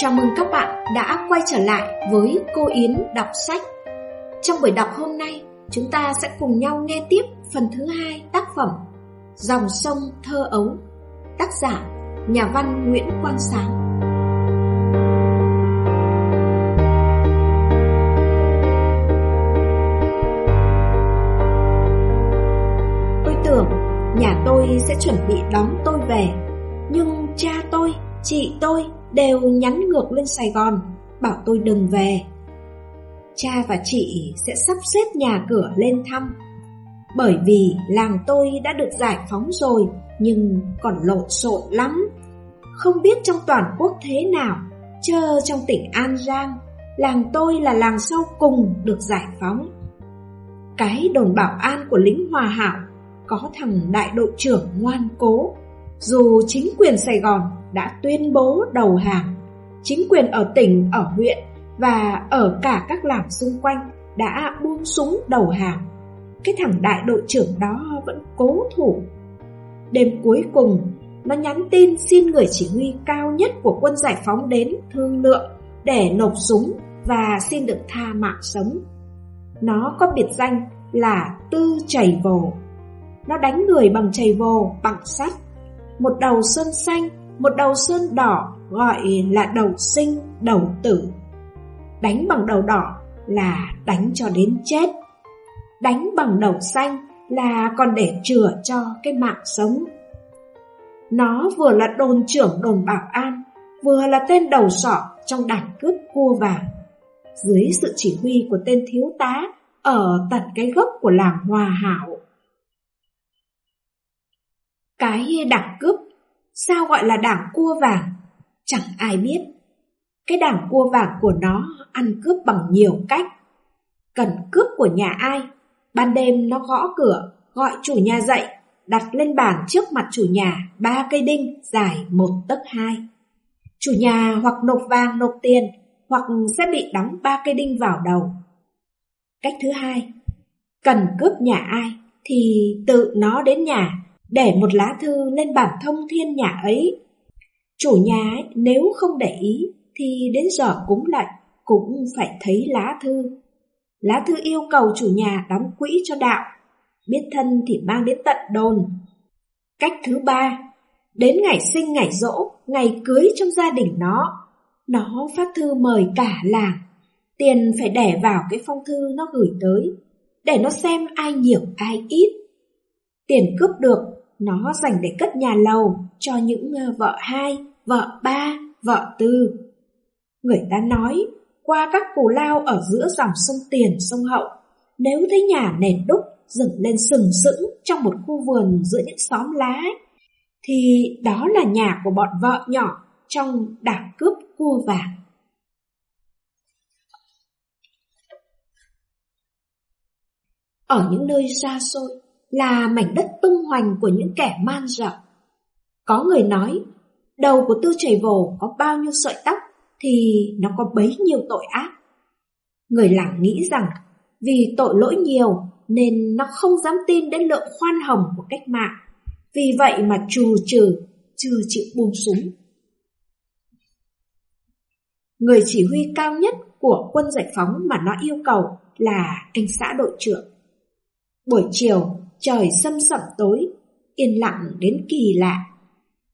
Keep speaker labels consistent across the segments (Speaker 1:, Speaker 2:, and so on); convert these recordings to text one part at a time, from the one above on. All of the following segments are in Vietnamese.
Speaker 1: Chào mừng các bạn đã quay trở lại với cô Yến đọc sách. Trong buổi đọc hôm nay, chúng ta sẽ cùng nhau nghe tiếp phần thứ hai tác phẩm Dòng sông thơ ấu, tác giả nhà văn Nguyễn Quang Sáng. Tôi tưởng nhà tôi sẽ chuẩn bị đón tôi về, nhưng cha tôi, chị tôi đều nhắn ngược lên Sài Gòn, bảo tôi đừng về. Cha và chị sẽ sắp xếp nhà cửa lên thăm. Bởi vì làng tôi đã được giải phóng rồi, nhưng còn lộn xộn lắm. Không biết trong toàn quốc thế nào, chờ trong tỉnh An Giang, làng tôi là làng sau cùng được giải phóng. Cái đồn bảo an của lính Hòa Hảo có thằng đại đội trưởng ngoan cố, dù chính quyền Sài Gòn đã tuyên bố đầu hàng. Chính quyền ở tỉnh, ở huyện và ở cả các làng xung quanh đã buông súng đầu hàng. Cái thằng đại đội trưởng đó vẫn cố thủ. Đêm cuối cùng, nó nhắn tin xin người chỉ huy cao nhất của quân giải phóng đến thương lượng để nộp súng và xin được tha mạng sống. Nó có biệt danh là Tư Chảy Vồ. Nó đánh người bằng chày vồ, bằng sắt. Một đầu sơn xanh một đầu sơn đỏ gọi là đầu sinh, đầu tử. Đánh bằng đầu đỏ là đánh cho đến chết. Đánh bằng đầu xanh là còn để chừa cho cái mạng sống. Nó vừa là đồn trưởng đồn bảo an, vừa là tên đầu sọ trong đảng cướp cua vàng. Dưới sự chỉ huy của tên thiếu tá ở tận cái gốc của làng Hòa Hảo. Cái đảng cướp Sao gọi là đảng cua vàng? Chẳng ai biết. Cái đảng cua vàng của nó ăn cướp bằng nhiều cách. Cần cướp của nhà ai? Ban đêm nó gõ cửa, gọi chủ nhà dậy, đặt lên bàn trước mặt chủ nhà ba cây đinh dài một tấc hai. Chủ nhà hoặc nộp vàng nộp tiền, hoặc sẽ bị đóng ba cây đinh vào đầu. Cách thứ hai, cần cướp nhà ai thì tự nó đến nhà để một lá thư lên bản thông thiên nhà ấy. Chủ nhà ấy, nếu không để ý thì đến giờ cúng lạy cũng phải thấy lá thư. Lá thư yêu cầu chủ nhà đóng quỹ cho đạo, biết thân thì mang đến tận đồn. Cách thứ ba, đến ngày sinh ngày rỗ, ngày cưới trong gia đình nó, nó phát thư mời cả làng. Tiền phải để vào cái phong thư nó gửi tới, để nó xem ai nhiều ai ít. Tiền cướp được nó dành để cất nhà lầu cho những ờ, vợ hai, vợ ba, vợ tư. Người ta nói, qua các cù lao ở giữa dòng sông Tiền, sông Hậu, nếu thấy nhà nền đúc dựng lên sừng sững trong một khu vườn giữa những xóm lá, thì đó là nhà của bọn vợ nhỏ trong đảng cướp cua vàng. Ở những nơi xa xôi, là mảnh đất tung hoành của những kẻ man dợ. Có người nói, đầu của tư chảy vồ có bao nhiêu sợi tóc thì nó có bấy nhiêu tội ác. Người làng nghĩ rằng vì tội lỗi nhiều nên nó không dám tin đến lượng khoan hồng của cách mạng. Vì vậy mà trù trừ, chưa chịu buông súng. Người chỉ huy cao nhất của quân giải phóng mà nó yêu cầu là anh xã đội trưởng. Buổi chiều, trời xâm sẩm tối, yên lặng đến kỳ lạ.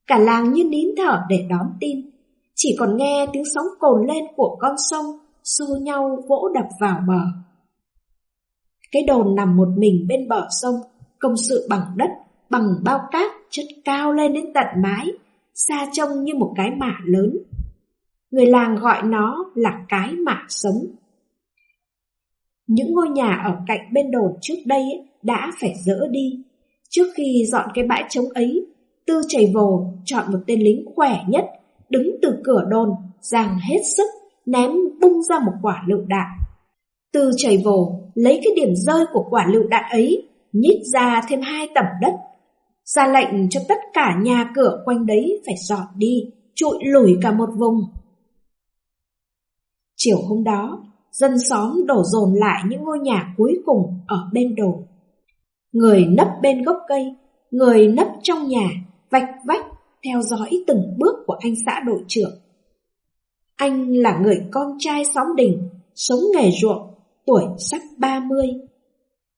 Speaker 1: Cả làng như nín thở để đón tin, chỉ còn nghe tiếng sóng cồn lên của con sông xô nhau vỗ đập vào bờ. Cái đồn nằm một mình bên bờ sông, công sự bằng đất, bằng bao cát chất cao lên đến tận mái, xa trông như một cái mả lớn. Người làng gọi nó là cái mả sống. Những ngôi nhà ở cạnh bên đồn trước đây đã phải dỡ đi. Trước khi dọn cái bãi trống ấy, Tư chảy vồ chọn một tên lính khỏe nhất, đứng từ cửa đồn, giang hết sức, ném bung ra một quả lựu đạn. Tư chảy vồ lấy cái điểm rơi của quả lựu đạn ấy, nhích ra thêm hai tầm đất. Ra lệnh cho tất cả nhà cửa quanh đấy phải dọn đi, trụi lủi cả một vùng. Chiều hôm đó, dân xóm đổ dồn lại những ngôi nhà cuối cùng ở bên đồn người nấp bên gốc cây, người nấp trong nhà, vạch vách theo dõi từng bước của anh xã đội trưởng. Anh là người con trai xóm đình, sống nghề ruộng, tuổi sắp 30.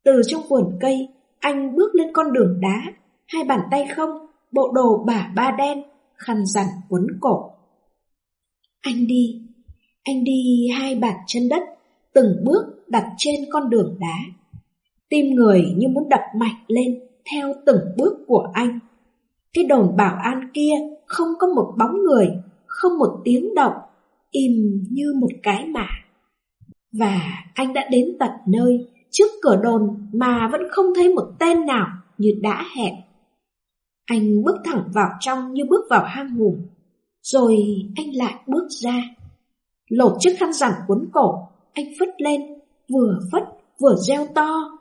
Speaker 1: Từ trong vườn cây, anh bước lên con đường đá, hai bàn tay không, bộ đồ bả ba đen, khăn rằn quấn cổ. Anh đi, anh đi hai bàn chân đất, từng bước đặt trên con đường đá. Tim người như muốn đập mạnh lên theo từng bước của anh. Cái đồn bảo an kia không có một bóng người, không một tiếng động, im như một cái mả. Và anh đã đến tận nơi, trước cửa đồn mà vẫn không thấy một tên nào như đã hẹn. Anh bước thẳng vào trong như bước vào hang hùm, rồi anh lại bước ra. Lột chiếc khăn rằn cuốn cổ, anh phất lên, vừa phất vừa reo to.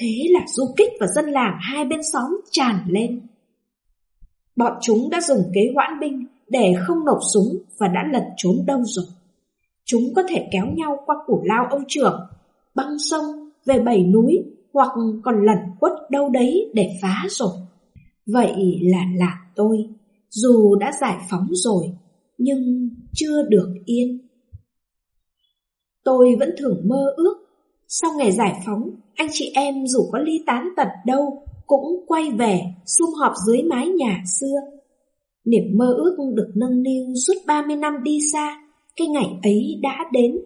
Speaker 1: Thế là du kích và dân làng hai bên xóm tràn lên. Bọn chúng đã dùng kế hoãn binh để không nổ súng và đã lẩn trốn đâu rồi. Chúng có thể kéo nhau qua củ lao ông trưởng, băng sông, về bảy núi hoặc còn lẩn quất đâu đấy để phá rồi. Vậy là lạc tôi, dù đã giải phóng rồi, nhưng chưa được yên. Tôi vẫn thường mơ ước, sau ngày giải phóng, anh chị em dù có ly tán tật đâu, cũng quay về sum họp dưới mái nhà xưa. Niềm mơ ước được nâng niu suốt 30 năm đi xa, cái ngày ấy đã đến,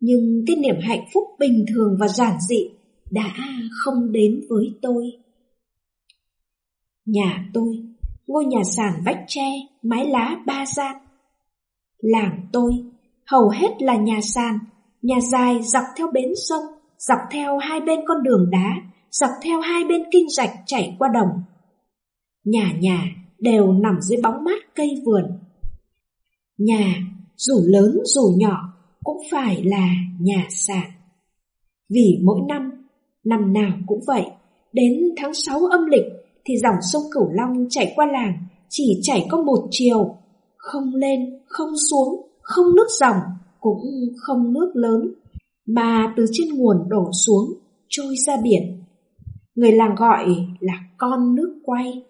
Speaker 1: nhưng cái niềm hạnh phúc bình thường và giản dị đã không đến với tôi. Nhà tôi, ngôi nhà sàn vách tre, mái lá ba gian. Làng tôi, hầu hết là nhà sàn, nhà dài dọc theo bến sông, dọc theo hai bên con đường đá, dọc theo hai bên kinh rạch chảy qua đồng. Nhà nhà đều nằm dưới bóng mát cây vườn. Nhà, dù lớn dù nhỏ, cũng phải là nhà sàn. Vì mỗi năm, năm nào cũng vậy, đến tháng 6 âm lịch thì dòng sông Cửu Long chảy qua làng chỉ chảy có một chiều, không lên, không xuống, không nước dòng, cũng không nước lớn, mà từ trên nguồn đổ xuống, trôi ra biển. Người làng gọi là con nước quay.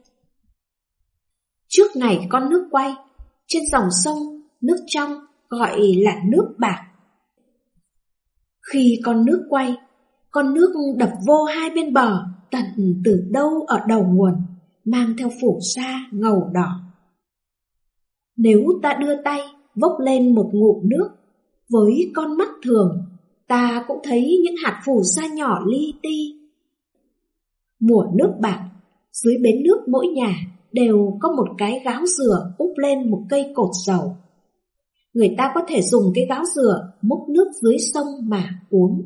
Speaker 1: Trước ngày con nước quay, trên dòng sông, nước trong gọi là nước bạc. Khi con nước quay, con nước đập vô hai bên bờ tận từ đâu ở đầu nguồn, mang theo phủ sa ngầu đỏ. Nếu ta đưa tay vốc lên một ngụm nước, với con mắt thường, ta cũng thấy những hạt phủ sa nhỏ li ti. Mùa nước bạc, dưới bến nước mỗi nhà đều có một cái gáo dừa úp lên một cây cột dầu. Người ta có thể dùng cái gáo dừa múc nước dưới sông mà uống.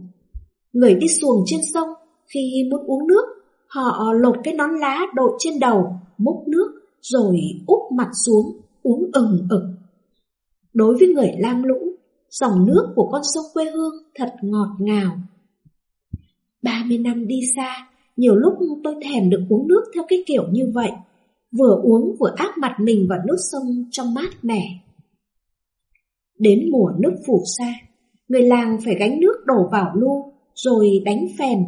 Speaker 1: Người đi xuồng trên sông khi muốn uống nước, họ lột cái nón lá đội trên đầu, múc nước rồi úp mặt xuống, uống ừng ực. Đối với người lam lũ, dòng nước của con sông quê hương thật ngọt ngào. 30 năm đi xa, nhiều lúc tôi thèm được uống nước theo cái kiểu như vậy, vừa uống vừa áp mặt mình vào nước sông trong mát mẻ. Đến mùa nước phủ sa, người làng phải gánh nước đổ vào lu, rồi đánh phèn,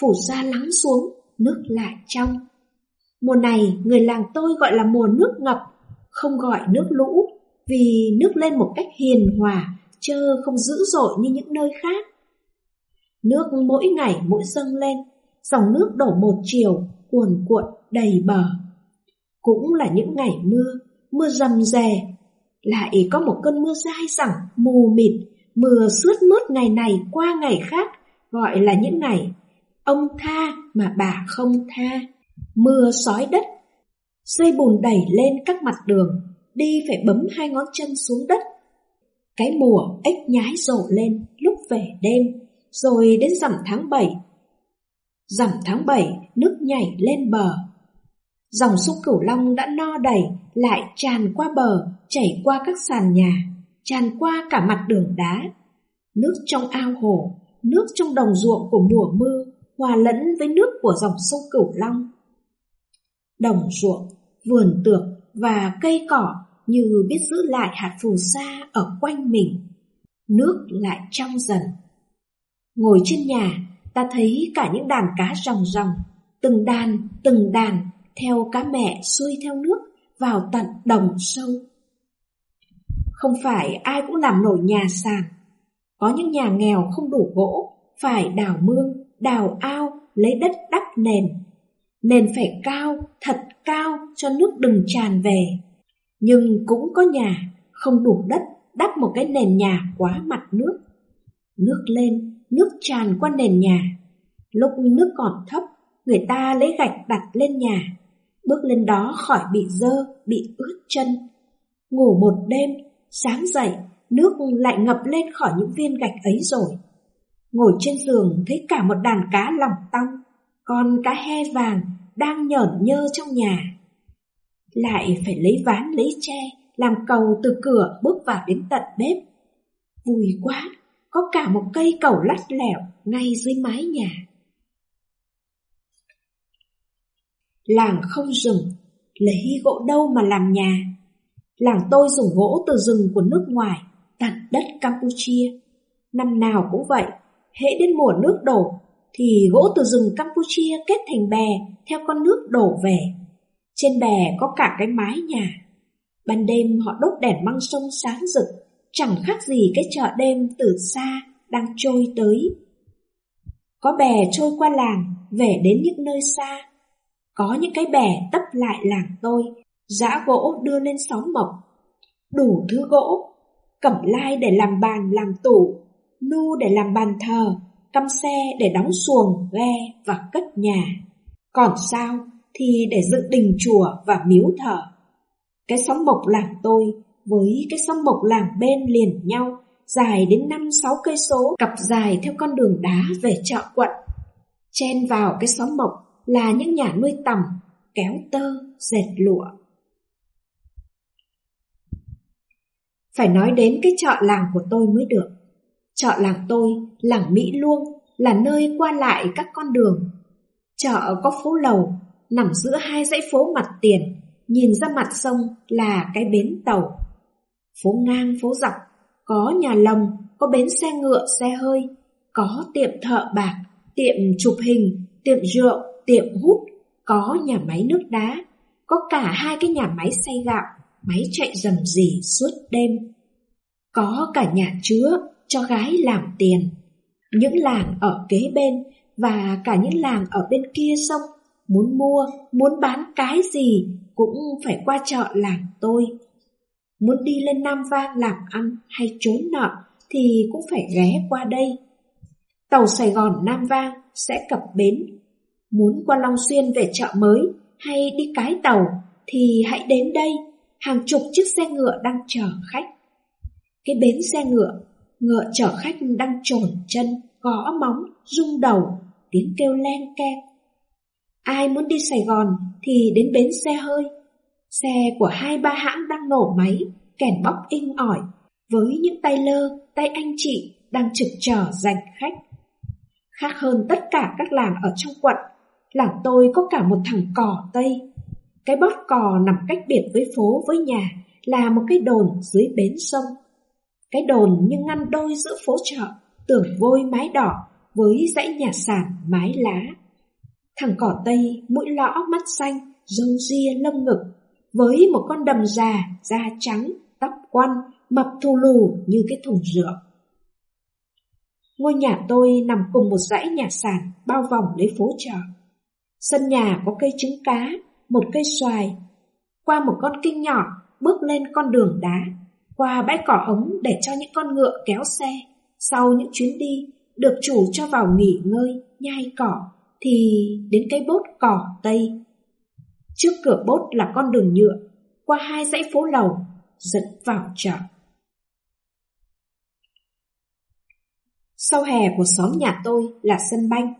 Speaker 1: phủ sa lắng xuống, nước lại trong. Mùa này người làng tôi gọi là mùa nước ngập, không gọi nước lũ, vì nước lên một cách hiền hòa, chơ không dữ dội như những nơi khác. Nước mỗi ngày mỗi dâng lên, dòng nước đổ một chiều, cuồn cuộn đầy bờ. Cũng là những ngày mưa, mưa rầm rè, lại có một cơn mưa dai dẳng, mù mịt, mưa suốt mướt ngày này qua ngày khác, gọi là những ngày ông tha mà bà không tha. Mưa sói đất, dây bùn đẩy lên các mặt đường, đi phải bấm hai ngón chân xuống đất. Cái mùa ếch nhái rộ lên lúc về đêm, rồi đến rằm tháng 7. Rằm tháng 7, nước nhảy lên bờ. Dòng sông Cửu Long đã no đầy, lại tràn qua bờ, chảy qua các sàn nhà, tràn qua cả mặt đường đá. Nước trong ao hồ, nước trong đồng ruộng của mùa mưa, hòa lẫn với nước của dòng sông Cửu Long. Đồng ruộng, vườn tược và cây cỏ như biết giữ lại hạt phù sa ở quanh mình. Nước lại trong dần. Ngồi trên nhà, ta thấy cả những đàn cá ròng ròng, từng đàn, từng đàn, theo cá mẹ xuôi theo nước vào tận đồng sâu. Không phải ai cũng làm nổi nhà sàn. Có những nhà nghèo không đủ gỗ, phải đào mương, đào ao, lấy đất đắp nền. Nền phải cao, thật cao cho nước đừng tràn về. Nhưng cũng có nhà không đủ đất đắp một cái nền nhà quá mặt nước. Nước lên, nước tràn qua nền nhà. Lúc nước còn thấp, người ta lấy gạch đặt lên nhà. Bước lên đó khỏi bị dơ, bị ướt chân. Ngủ một đêm, sáng dậy, nước lại ngập lên khỏi những viên gạch ấy rồi. Ngồi trên giường thấy cả một đàn cá lòng tong, con cá he vàng đang nhởn nhơ trong nhà. Lại phải lấy ván lấy tre, làm cầu từ cửa bước vào đến tận bếp. Vui quá, có cả một cây cầu lắt lẻo ngay dưới mái nhà. Làng không rừng, lấy gỗ đâu mà làm nhà. Làng tôi dùng gỗ từ rừng của nước ngoài, tận đất Campuchia. Năm nào cũng vậy, hễ đến mùa nước đổ, thì gỗ từ rừng Campuchia kết thành bè theo con nước đổ về. Trên bè có cả cái mái nhà. Ban đêm họ đốt đèn măng sông sáng rực, chẳng khác gì cái chợ đêm từ xa đang trôi tới. Có bè trôi qua làng, về đến những nơi xa. Có những cái bè tấp lại làng tôi, giã gỗ đưa lên sóng mộc. Đủ thứ gỗ, cẩm lai để làm bàn làm tủ, nu để làm bàn thờ, căm xe để đóng xuồng, ghe và cất nhà. Còn sao thì để dựng đình chùa và miếu thờ. Cái xóm mộc làng tôi với cái xóm mộc làng bên liền nhau, dài đến 5-6 cây số, cặp dài theo con đường đá về chợ quận. Chen vào cái xóm mộc là những nhà nuôi tầm, kéo tơ, dệt lụa. Phải nói đến cái chợ làng của tôi mới được. Chợ làng tôi, làng Mỹ Luông, là nơi qua lại các con đường. Chợ có phố lầu, nằm giữa hai dãy phố mặt tiền, nhìn ra mặt sông là cái bến tàu. Phố ngang phố dọc, có nhà lồng, có bến xe ngựa, xe hơi, có tiệm thợ bạc, tiệm chụp hình, tiệm rượu, tiệm hút, có nhà máy nước đá, có cả hai cái nhà máy xay gạo, máy chạy rầm rì suốt đêm. Có cả nhà chứa cho gái làm tiền. Những làng ở kế bên và cả những làng ở bên kia sông muốn mua, muốn bán cái gì cũng phải qua chợ làng tôi. Muốn đi lên Nam Vang làm ăn hay trốn nợ thì cũng phải ghé qua đây. Tàu Sài Gòn Nam Vang sẽ cập bến. Muốn qua Long Xuyên về chợ mới hay đi cái tàu thì hãy đến đây, hàng chục chiếc xe ngựa đang chờ khách. Cái bến xe ngựa, ngựa chở khách đang trồn chân, gõ móng, rung đầu, tiếng kêu len keng. Ai muốn đi Sài Gòn thì đến bến xe hơi. Xe của hai ba hãng đang nổ máy, kèn bóc inh ỏi, với những tay lơ, tay anh chị đang trực chờ giành khách. Khác hơn tất cả các làng ở trong quận, làng tôi có cả một thằng cò Tây. Cái bót cò nằm cách biệt với phố với nhà là một cái đồn dưới bến sông. Cái đồn như ngăn đôi giữa phố chợ, tưởng vôi mái đỏ với dãy nhà sàn mái lá. Thằng cỏ tây, mũi lõ, mắt xanh, râu ria, lông ngực, với một con đầm già, da trắng, tóc quăn, mập thù lù như cái thùng rượu. Ngôi nhà tôi nằm cùng một dãy nhà sàn bao vòng lấy phố chợ. Sân nhà có cây trứng cá, một cây xoài. Qua một con kinh nhỏ, bước lên con đường đá, qua bãi cỏ ống để cho những con ngựa kéo xe. Sau những chuyến đi, được chủ cho vào nghỉ ngơi, nhai cỏ, thì đến cái bốt cỏ Tây. Trước cửa bốt là con đường nhựa, qua hai dãy phố lầu, dẫn vào chợ. Sau hè của xóm nhà tôi là sân banh,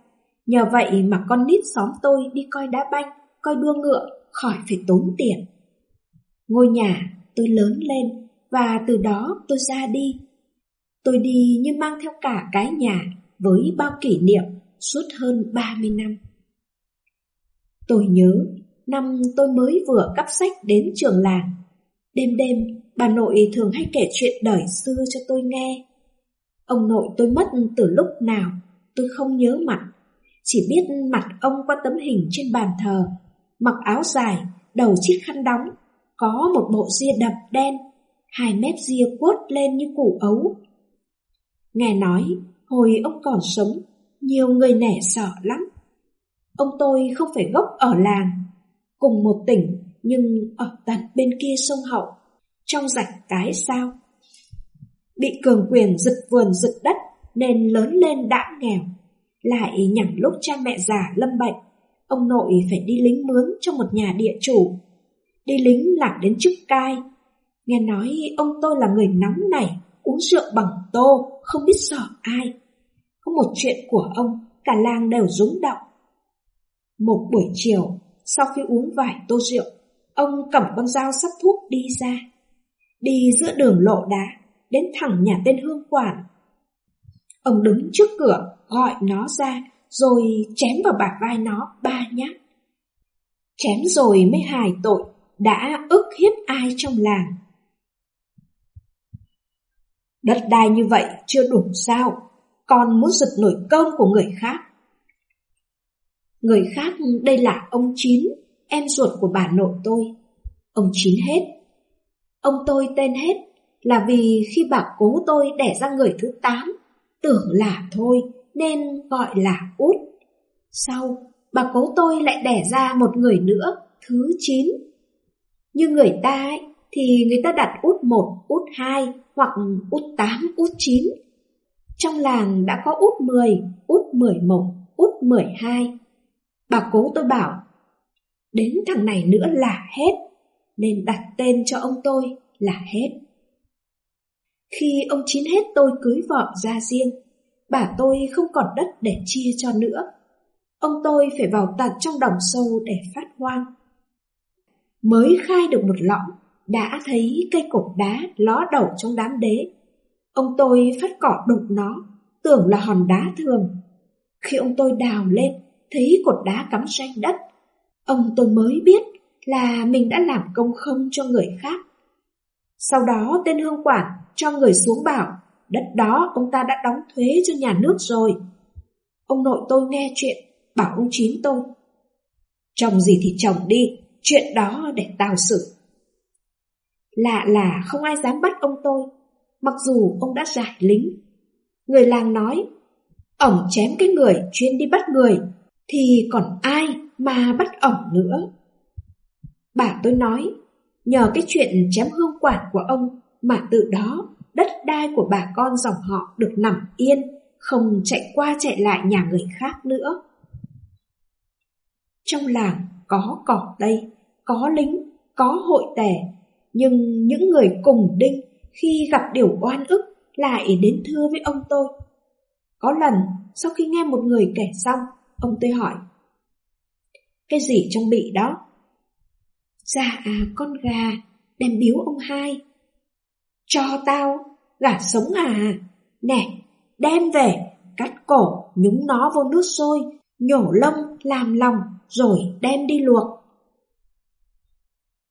Speaker 1: nhờ vậy mà con nít xóm tôi đi coi đá banh, coi đua ngựa, khỏi phải tốn tiền. Ngôi nhà tôi lớn lên và từ đó tôi ra đi. Tôi đi như mang theo cả cái nhà với bao kỷ niệm suốt hơn 30 năm. Tôi nhớ, năm tôi mới vừa cắp sách đến trường làng. Đêm đêm, bà nội thường hay kể chuyện đời xưa cho tôi nghe. Ông nội tôi mất từ lúc nào, tôi không nhớ mặt. Chỉ biết mặt ông qua tấm hình trên bàn thờ, mặc áo dài, đầu chiếc khăn đóng, có một bộ ria đập đen, hai mép ria quất lên như củ ấu. Nghe nói, hồi ông còn sống, nhiều người nể sợ lắm. Ông tôi không phải gốc ở làng, cùng một tỉnh nhưng ở tận bên kia sông Hậu, trong rạch cái sao. Bị cường quyền giật vườn giật đất nên lớn lên đã nghèo, lại nhẳng lúc cha mẹ già lâm bệnh, ông nội phải đi lính mướn cho một nhà địa chủ. Đi lính làm đến chức cai. Nghe nói ông tôi là người nóng này, uống rượu bằng tô, không biết sợ ai. Có một chuyện của ông, cả làng đều rúng động. Một buổi chiều, sau khi uống vài tô rượu, ông cầm con dao sắp thuốc đi ra. Đi giữa đường lộ đá, đến thẳng nhà tên hương quản. Ông đứng trước cửa, gọi nó ra, rồi chém vào bả vai nó ba nhát. Chém rồi mới hài tội, đã ức hiếp ai trong làng. Đất đai như vậy chưa đủ sao, còn muốn giật nổi cơm của người khác. Người khác đây là ông Chín, em ruột của bà nội tôi. Ông Chín hết. Ông tôi tên hết là vì khi bà cố tôi đẻ ra người thứ tám, tưởng là thôi nên gọi là út. Sau, bà cố tôi lại đẻ ra một người nữa, thứ chín. Như người ta ấy, thì người ta đặt út một, út hai hoặc út tám, út chín. Trong làng đã có út mười, út mười một, út mười hai. Bà cố tôi bảo, đến thằng này nữa là hết, nên đặt tên cho ông tôi là hết. Khi ông Chín hết tôi cưới vợ ra riêng, bà tôi không còn đất để chia cho nữa. Ông tôi phải vào tận trong đồng sâu để phát hoang. Mới khai được một lõng, đã thấy cây cột đá ló đầu trong đám đế. Ông tôi phát cỏ đục nó, tưởng là hòn đá thường. Khi ông tôi đào lên, thấy cột đá cắm ranh đất. Ông tôi mới biết là mình đã làm công không cho người khác. Sau đó tên hương quản cho người xuống bảo đất đó ông ta đã đóng thuế cho nhà nước rồi. Ông nội tôi nghe chuyện, bảo ông Chín tôi. Chồng gì thì chồng đi, chuyện đó để tao xử. Lạ là không ai dám bắt ông tôi, mặc dù ông đã giải lính. Người làng nói, ổng chém cái người chuyên đi bắt người, thì còn ai mà bắt ổng nữa. Bà tôi nói, nhờ cái chuyện chém hương quản của ông mà từ đó đất đai của bà con dòng họ được nằm yên, không chạy qua chạy lại nhà người khác nữa. Trong làng có cỏ đây, có lính, có hội tẻ, nhưng những người cùng đinh khi gặp điều oan ức lại đến thưa với ông tôi. Có lần, sau khi nghe một người kể xong, ông tôi hỏi. Cái gì trong bị đó? Dạ à con gà, đem biếu ông hai. Cho tao, gà sống à? Nè, đem về, cắt cổ, nhúng nó vô nước sôi, nhổ lông, làm lòng, rồi đem đi luộc.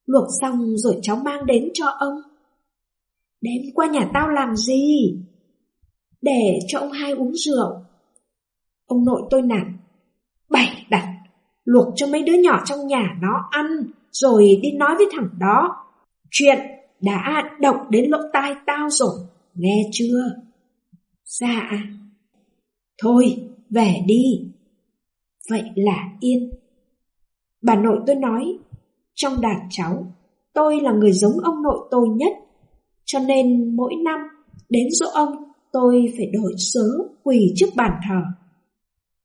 Speaker 1: Luộc xong rồi cháu mang đến cho ông. Đem qua nhà tao làm gì? Để cho ông hai uống rượu. Ông nội tôi nản. Bảy đặt, luộc cho mấy đứa nhỏ trong nhà nó ăn, rồi đi nói với thằng đó. Chuyện đã động đến lỗ tai tao rồi, nghe chưa? Dạ. Thôi, về đi. Vậy là yên. Bà nội tôi nói, trong đàn cháu, tôi là người giống ông nội tôi nhất. Cho nên mỗi năm, đến dỗ ông, tôi phải đổi sớ quỳ trước bàn thờ.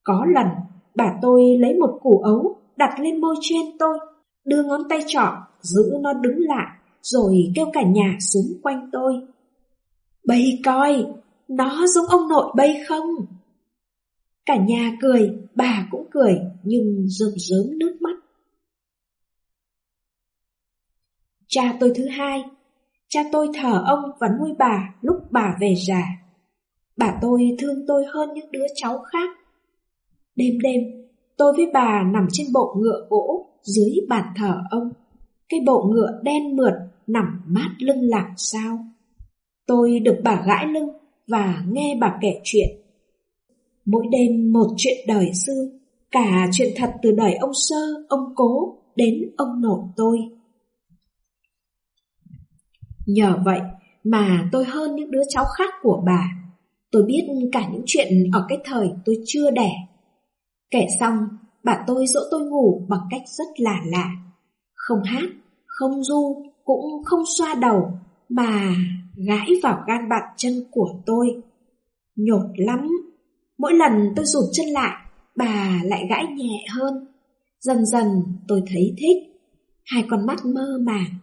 Speaker 1: Có lần, bà tôi lấy một củ ấu đặt lên môi trên tôi, đưa ngón tay trỏ giữ nó đứng lại rồi kêu cả nhà xuống quanh tôi. Bây coi, nó giống ông nội bây không? Cả nhà cười, bà cũng cười, nhưng rơm rớm nước mắt. Cha tôi thứ hai, cha tôi thờ ông và nuôi bà lúc bà về già. Bà tôi thương tôi hơn những đứa cháu khác. Đêm đêm, tôi với bà nằm trên bộ ngựa gỗ dưới bàn thờ ông. Cái bộ ngựa đen mượt nằm mát lưng làm sao. Tôi được bà gãi lưng và nghe bà kể chuyện. Mỗi đêm một chuyện đời xưa, cả chuyện thật từ đời ông Sơ, ông Cố đến ông nội tôi. Nhờ vậy mà tôi hơn những đứa cháu khác của bà. Tôi biết cả những chuyện ở cái thời tôi chưa đẻ. Kể xong, bà tôi dỗ tôi ngủ bằng cách rất lạ lạ. Không hát, không du, cũng không xoa đầu, mà gãi vào gan bàn chân của tôi. Nhột lắm. Mỗi lần tôi rụt chân lại, bà lại gãi nhẹ hơn. Dần dần tôi thấy thích. Hai con mắt mơ màng.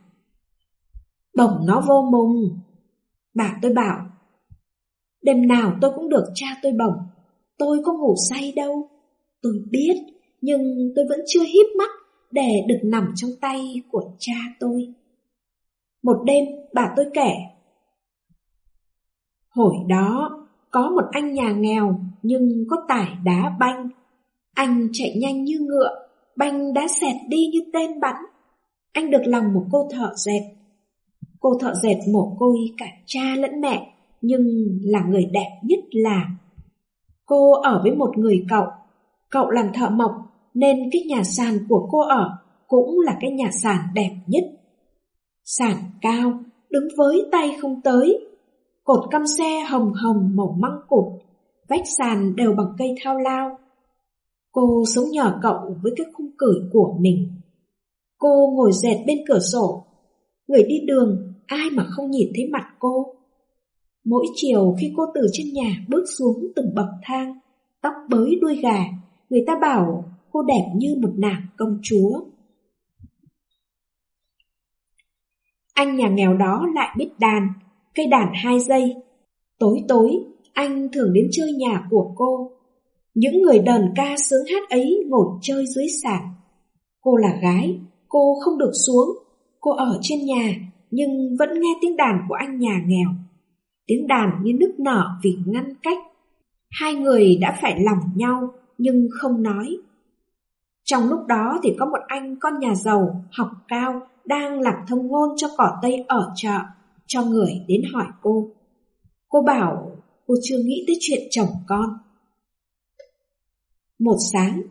Speaker 1: Bổng nó vô mùng. Bà tôi bảo, đêm nào tôi cũng được cha tôi bổng. Tôi có ngủ say đâu. Tôi biết, nhưng tôi vẫn chưa híp mắt để được nằm trong tay của cha tôi. Một đêm bà tôi kể Hồi đó có một anh nhà nghèo nhưng có tải đá banh Anh chạy nhanh như ngựa, banh đã xẹt đi như tên bắn Anh được lòng một cô thợ dệt Cô thợ dệt mồ côi cả cha lẫn mẹ Nhưng là người đẹp nhất là Cô ở với một người cậu Cậu làm thợ mộc Nên cái nhà sàn của cô ở Cũng là cái nhà sàn đẹp nhất Sàn cao, đứng với tay không tới. Cột căm xe hồng hồng màu măng cụt, vách sàn đều bằng cây thao lao. Cô sống nhờ cậu với cái khung cửi của mình. Cô ngồi dệt bên cửa sổ. Người đi đường, ai mà không nhìn thấy mặt cô. Mỗi chiều khi cô từ trên nhà bước xuống từng bậc thang, tóc bới đuôi gà, người ta bảo cô đẹp như một nàng công chúa. Anh nhà nghèo đó lại biết đàn, cây đàn hai giây. Tối tối, anh thường đến chơi nhà của cô. Những người đờn ca sướng hát ấy ngồi chơi dưới sàn. Cô là gái, cô không được xuống. Cô ở trên nhà, nhưng vẫn nghe tiếng đàn của anh nhà nghèo. Tiếng đàn như nức nở vì ngăn cách. Hai người đã phải lòng nhau, nhưng không nói. Trong lúc đó thì có một anh con nhà giàu, học cao, đang làm thông ngôn cho cỏ tây ở chợ, cho người đến hỏi cô. Cô bảo cô chưa nghĩ tới chuyện chồng con. Một sáng,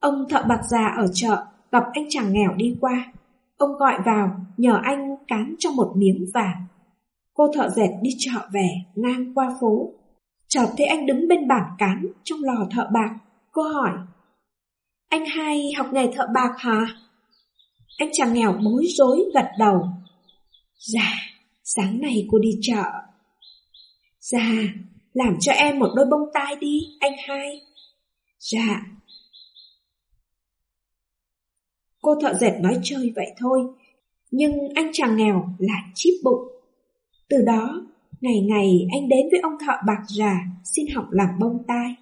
Speaker 1: ông thợ bạc già ở chợ gặp anh chàng nghèo đi qua. Ông gọi vào nhờ anh cán cho một miếng vàng. Cô thợ dệt đi chợ về ngang qua phố. Chợt thấy anh đứng bên bảng cán trong lò thợ bạc. Cô hỏi, anh hai học nghề thợ bạc hả? Anh chàng nghèo bối rối gật đầu. Dạ, sáng nay cô đi chợ. Dạ, làm cho em một đôi bông tai đi, anh hai. Dạ. Cô thợ dệt nói chơi vậy thôi, nhưng anh chàng nghèo lại chíp bụng. Từ đó, ngày ngày anh đến với ông thợ bạc già xin học làm bông tai.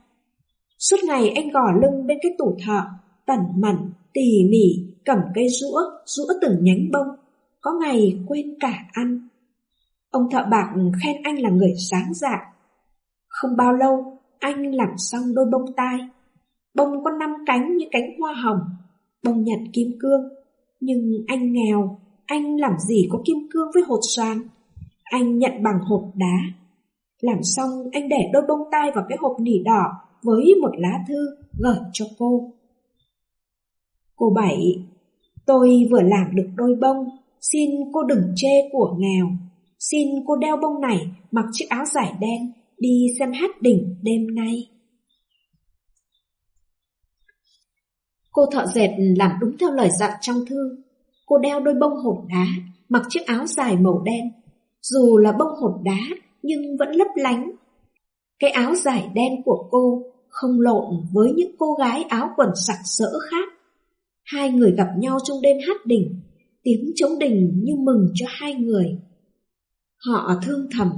Speaker 1: Suốt ngày anh gò lưng bên cái tủ thợ, tẩn mẩn, tỉ mỉ, cầm cây rũa, rũa từng nhánh bông, có ngày quên cả ăn. Ông thợ bạc khen anh là người sáng dạ. Không bao lâu, anh làm xong đôi bông tai. Bông có năm cánh như cánh hoa hồng, bông nhật kim cương. Nhưng anh nghèo, anh làm gì có kim cương với hột xoàn. Anh nhận bằng hột đá. Làm xong, anh để đôi bông tai vào cái hộp nỉ đỏ với một lá thư gửi cho cô. Cô Bảy, tôi vừa làm được đôi bông, xin cô đừng chê của nghèo. Xin cô đeo bông này, mặc chiếc áo dài đen, đi xem hát đỉnh đêm nay. Cô thợ dệt làm đúng theo lời dặn trong thư. Cô đeo đôi bông hột đá, mặc chiếc áo dài màu đen. Dù là bông hột đá, nhưng vẫn lấp lánh. Cái áo dài đen của cô không lộn với những cô gái áo quần sặc sỡ khác. Hai người gặp nhau trong đêm hát đỉnh, tiếng trống đình như mừng cho hai người. Họ thương thầm,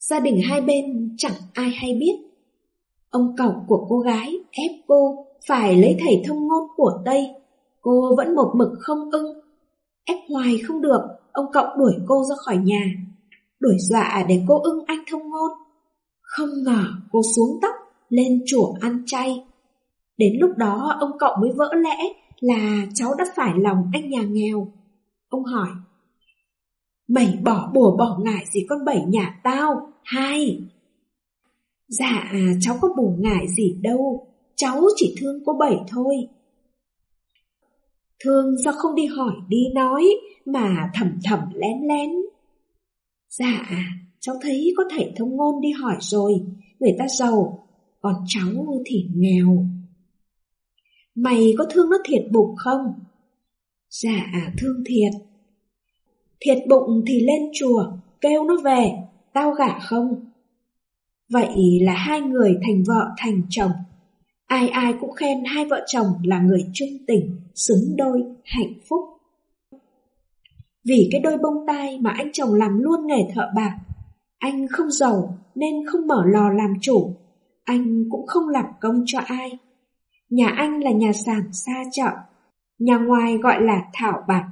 Speaker 1: gia đình hai bên chẳng ai hay biết. Ông cọc của cô gái ép cô phải lấy thầy thông ngôn của Tây, cô vẫn một mực không ưng. Ép hoài không được, ông cậu đuổi cô ra khỏi nhà, đuổi dọa để cô ưng anh thông ngôn. Không ngờ cô xuống tóc, lên chùa ăn chay. Đến lúc đó ông cậu mới vỡ lẽ là cháu đã phải lòng anh nhà nghèo. Ông hỏi, bảy bỏ bùa bỏ ngại gì con bảy nhà tao, hai. Dạ, cháu có bùa ngại gì đâu, cháu chỉ thương cô bảy thôi. Thương do không đi hỏi đi nói, mà thầm thầm lén lén. Dạ, cháu thấy có thầy thông ngôn đi hỏi rồi, người ta giàu, còn cháu thì nghèo. Mày có thương nó thiệt bụng không? Dạ, thương thiệt. Thiệt bụng thì lên chùa, kêu nó về, tao gả không? Vậy là hai người thành vợ thành chồng. Ai ai cũng khen hai vợ chồng là người trung tình, xứng đôi, hạnh phúc. Vì cái đôi bông tai mà anh chồng làm luôn nghề thợ bạc, anh không giàu nên không mở lò làm chủ, anh cũng không làm công cho ai. Nhà anh là nhà sàn xa chợ, nhà ngoài gọi là thảo bạc,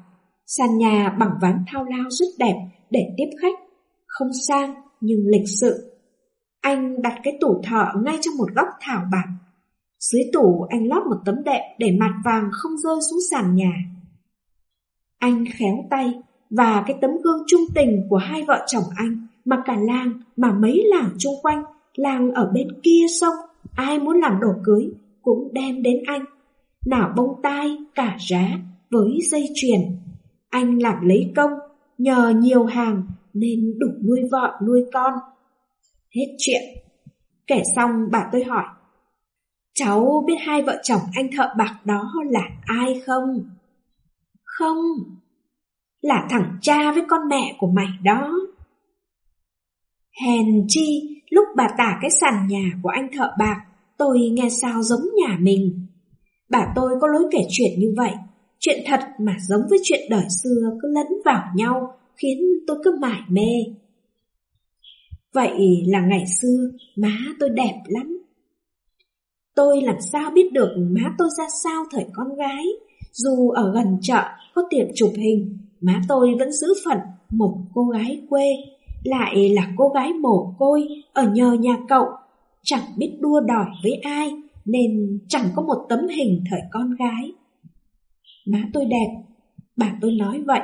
Speaker 1: sàn nhà bằng ván thao lao rất đẹp để tiếp khách, không sang nhưng lịch sự. Anh đặt cái tủ thợ ngay trong một góc thảo bạc. Dưới tủ anh lót một tấm đệm để mặt vàng không rơi xuống sàn nhà. Anh khéo tay và cái tấm gương trung tình của hai vợ chồng anh mà cả làng mà mấy làng chung quanh, làng ở bên kia sông, ai muốn làm đồ cưới cũng đem đến anh. Nào bông tai, cả rá, với dây chuyền. Anh làm lấy công, nhờ nhiều hàng nên đủ nuôi vợ nuôi con. Hết chuyện. Kể xong bà tôi hỏi, cháu biết hai vợ chồng anh thợ bạc đó là ai không? Không, là thằng cha với con mẹ của mày đó. Hèn chi, lúc bà tả cái sàn nhà của anh thợ bạc, tôi nghe sao giống nhà mình. Bà tôi có lối kể chuyện như vậy, chuyện thật mà giống với chuyện đời xưa cứ lẫn vào nhau, khiến tôi cứ mải mê. Vậy là ngày xưa má tôi đẹp lắm. Tôi làm sao biết được má tôi ra sao thời con gái, dù ở gần chợ có tiệm chụp hình, má tôi vẫn giữ phận một cô gái quê, lại là cô gái mồ côi ở nhờ nhà cậu, chẳng biết đua đòi với ai, nên chẳng có một tấm hình thời con gái. Má tôi đẹp, bà tôi nói vậy,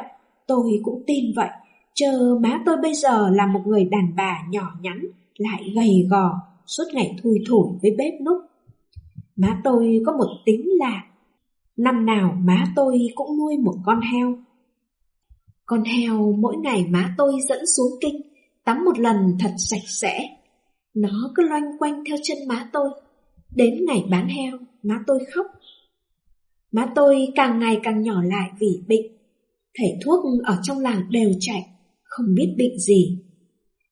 Speaker 1: tôi cũng tin vậy, chờ má tôi bây giờ là một người đàn bà nhỏ nhắn, lại gầy gò, suốt ngày thui thủi với bếp núc. Má tôi có một tính là năm nào má tôi cũng nuôi một con heo. Con heo mỗi ngày má tôi dẫn xuống kinh, tắm một lần thật sạch sẽ. Nó cứ loanh quanh theo chân má tôi. Đến ngày bán heo, má tôi khóc. Má tôi càng ngày càng nhỏ lại vì bệnh. Thầy thuốc ở trong làng đều chạy, không biết bệnh gì.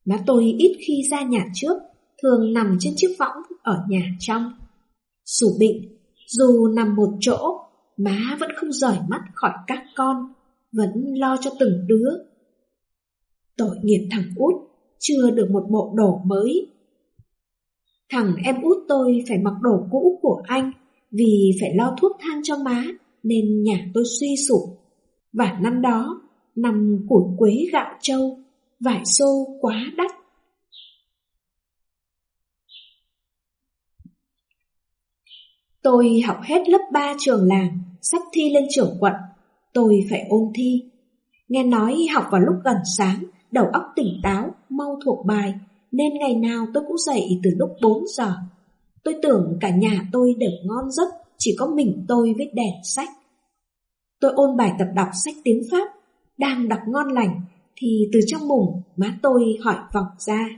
Speaker 1: Má tôi ít khi ra nhà trước, thường nằm trên chiếc võng ở nhà trong. Dù bệnh, dù nằm một chỗ, má vẫn không rời mắt khỏi các con, vẫn lo cho từng đứa. Tội nghiệp thằng út, chưa được một bộ đồ mới. Thằng em út tôi phải mặc đồ cũ của anh vì phải lo thuốc thang cho má nên nhà tôi suy sụp. Và năm đó, năm củi quế gạo trâu, vải xô quá đắt. Tôi học hết lớp 3 trường làng, sắp thi lên trưởng quận. Tôi phải ôn thi. Nghe nói học vào lúc gần sáng, đầu óc tỉnh táo, mau thuộc bài, nên ngày nào tôi cũng dậy từ lúc 4 giờ. Tôi tưởng cả nhà tôi đều ngon giấc, chỉ có mình tôi với đèn sách. Tôi ôn bài tập đọc sách tiếng Pháp, đang đọc ngon lành, thì từ trong mùng má tôi hỏi vọng ra.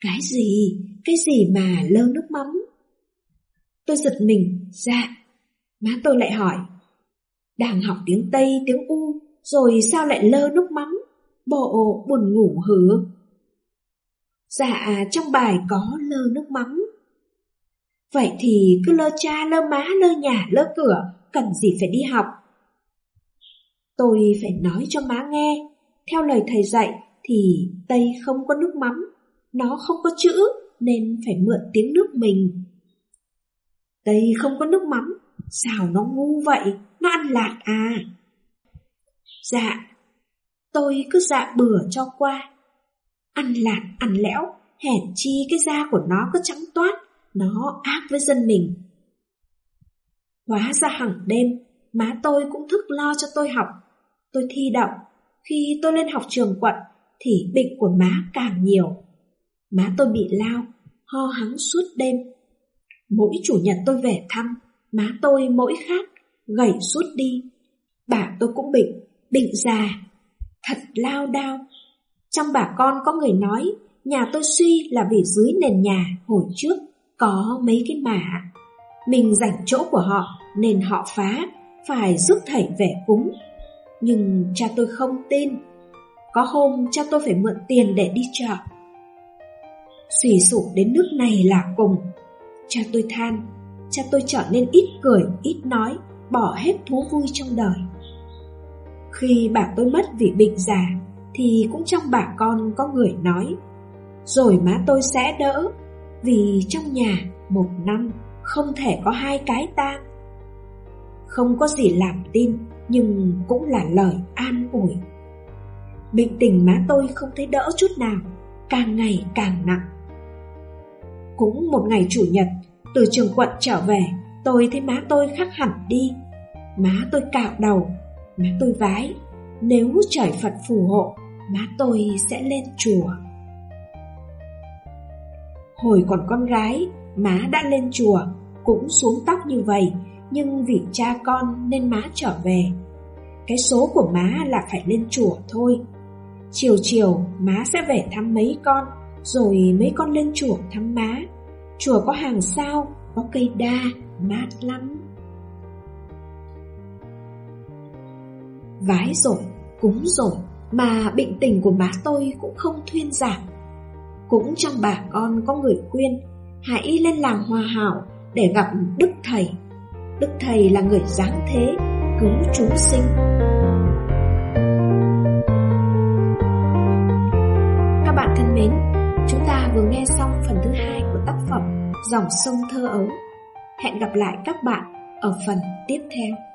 Speaker 1: Cái gì? Cái gì mà lơ nước mắm? Tôi giật mình, dạ. Má tôi lại hỏi. Đang học tiếng Tây, tiếng U, rồi sao lại lơ nước mắm? Bộ buồn ngủ hử? Dạ, trong bài có lơ nước mắm. Vậy thì cứ lơ cha, lơ má, lơ nhà, lơ cửa, cần gì phải đi học. Tôi phải nói cho má nghe, theo lời thầy dạy thì Tây không có nước mắm, nó không có chữ nên phải mượn tiếng nước mình. Tây không có nước mắm, sao nó ngu vậy, nó ăn lạc à? Dạ, tôi cứ dạ bừa cho qua. Ăn lạc, ăn lẽo, hèn chi cái da của nó cứ trắng toát, nó ác với dân mình. Hóa ra hằng đêm, má tôi cũng thức lo cho tôi học. Tôi thi đậu, khi tôi lên học trường quận thì bệnh của má càng nhiều. Má tôi bị lao, ho hắng suốt đêm. Mỗi chủ nhật tôi về thăm, má tôi mỗi khác, gầy suốt đi. Bà tôi cũng bệnh, bệnh già, thật lao đao, Trong bà con có người nói Nhà tôi suy là vì dưới nền nhà hồi trước Có mấy cái mả. Mình giành chỗ của họ Nên họ phá Phải rước thầy về cúng. Nhưng cha tôi không tin. Có hôm cha tôi phải mượn tiền để đi chợ. Xùy sụp đến nước này là cùng. Cha tôi than Cha tôi trở nên ít cười, ít nói Bỏ hết thú vui trong đời. Khi bà tôi mất vì bệnh già Thì cũng trong bà con có người nói Rồi má tôi sẽ đỡ Vì trong nhà một năm không thể có hai cái tang. Không có gì làm tin Nhưng cũng là lời an ủi. Bệnh tình má tôi không thấy đỡ chút nào Càng ngày càng nặng cũng một ngày chủ nhật, từ trường quận trở về, tôi thấy má tôi khác hẳn đi. Má tôi cạo đầu, má tôi vái, nếu trời Phật phù hộ, má tôi sẽ lên chùa. Hồi còn con gái, má đã lên chùa, cũng xuống tóc như vậy, nhưng vì cha con nên má trở về. Cái số của má là phải lên chùa thôi. Chiều chiều má sẽ về thăm mấy con rồi mấy con lên chùa thăm má. Chùa có hàng sao, Có cây đa, Mát lắm. Vái rồi Cúng rồi Mà bệnh tình của má tôi cũng không thuyên giảm. Cũng trong bà con có người khuyên, Hãy lên làng hòa hảo Để gặp Đức Thầy. Đức Thầy là người giáng thế, Cứu chúng sinh. Các bạn thân mến Chúng ta vừa nghe xong phần thứ hai của tác phẩm Dòng sông thơ ấu. Hẹn gặp lại các bạn ở phần tiếp theo.